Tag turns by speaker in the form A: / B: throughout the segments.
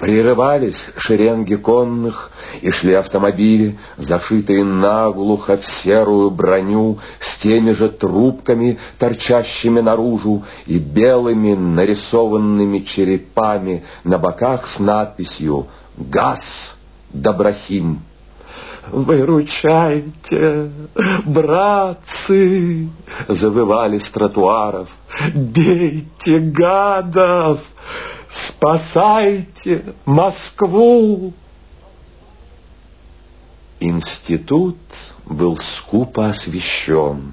A: Прерывались шеренги конных, и шли автомобили, зашитые наглухо в серую броню, с теми же трубками, торчащими наружу, и белыми нарисованными черепами на боках с надписью «ГАЗ Доброхим». «Выручайте, братцы!» — завывали с тротуаров. «Бейте гадов! Спасайте Москву!» Институт был скупо освещен.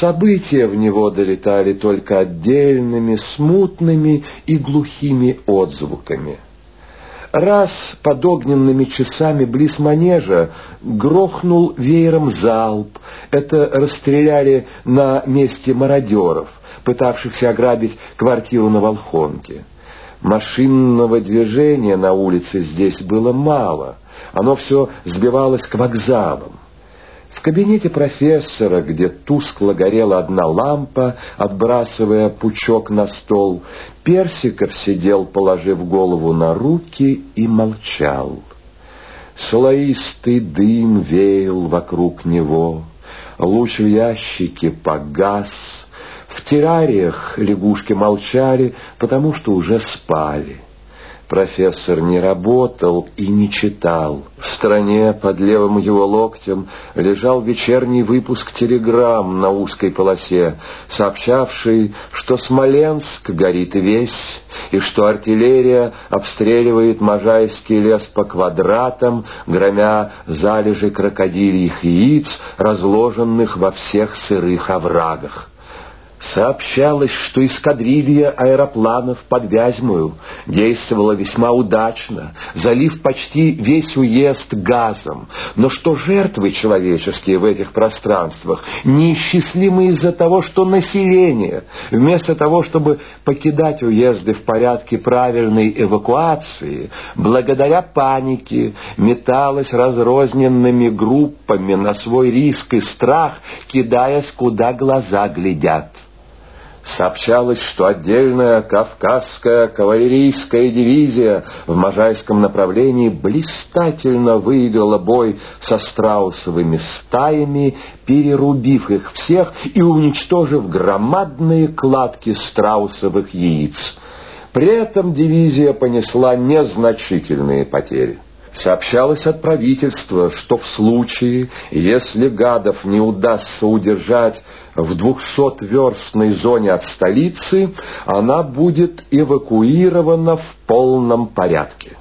A: События в него долетали только отдельными, смутными и глухими отзвуками — Раз под огненными часами близ манежа грохнул веером залп. Это расстреляли на месте мародеров, пытавшихся ограбить квартиру на Волхонке. Машинного движения на улице здесь было мало. Оно все сбивалось к вокзалам. В кабинете профессора, где тускло горела одна лампа, отбрасывая пучок на стол, Персиков сидел, положив голову на руки, и молчал. Слоистый дым веял вокруг него, луч в ящике погас. Террариях лягушки молчали, потому что уже спали. Профессор не работал и не читал. В стороне под левым его локтем лежал вечерний выпуск телеграмм на узкой полосе, сообщавший, что Смоленск горит весь, и что артиллерия обстреливает Можайский лес по квадратам, громя залежи крокодильих яиц, разложенных во всех сырых оврагах. Сообщалось, что эскадрилья аэропланов под Вязьмою действовала весьма удачно, залив почти весь уезд газом, но что жертвы человеческие в этих пространствах неисчислимы из-за того, что население, вместо того, чтобы покидать уезды в порядке правильной эвакуации, благодаря панике металось разрозненными группами на свой риск и страх, кидаясь, куда глаза глядят. Сообщалось, что отдельная Кавказская кавалерийская дивизия в Можайском направлении блистательно выиграла бой со страусовыми стаями, перерубив их всех и уничтожив громадные кладки страусовых яиц. При этом дивизия понесла незначительные потери. Сообщалось от правительства, что в случае, если гадов не удастся удержать в двухсотверстной зоне от столицы, она будет эвакуирована в полном порядке.